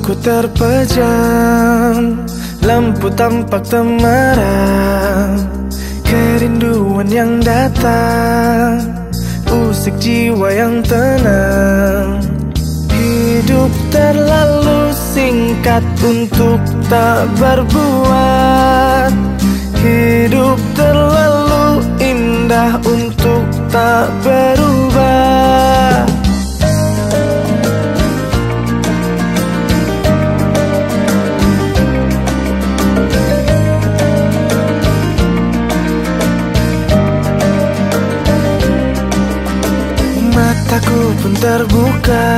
Mataku terpejam Lampu tampak temaram Kerinduan yang datang Usik jiwa yang tenang. Hidup terlalu singkat untuk tak berbuat. Hidup terlalu indah untuk tak berubah Mataku pun terbuka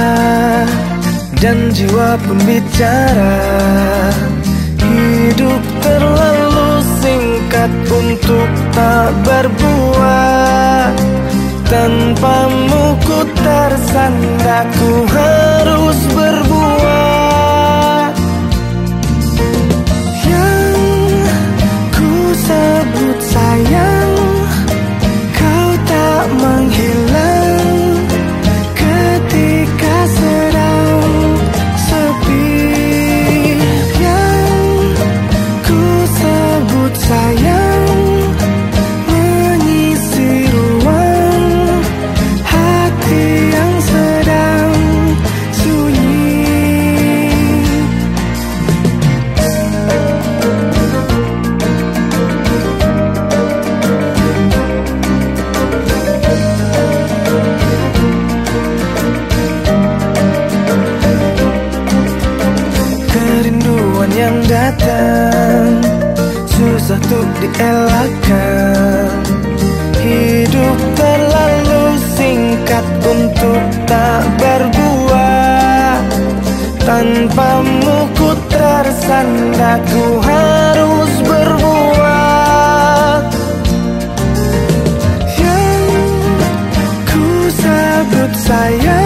Dan jiwa pun bicara. Hidup terlalu singkat untuk tak berbuat Tanpamu ku tersandar Ku harus datang Susah untuk dielakkan. Hidup terlalu singkat untuk tak berbuat Tanpamu ku tersandar Ku harus berbuat Yang ku sebut sayang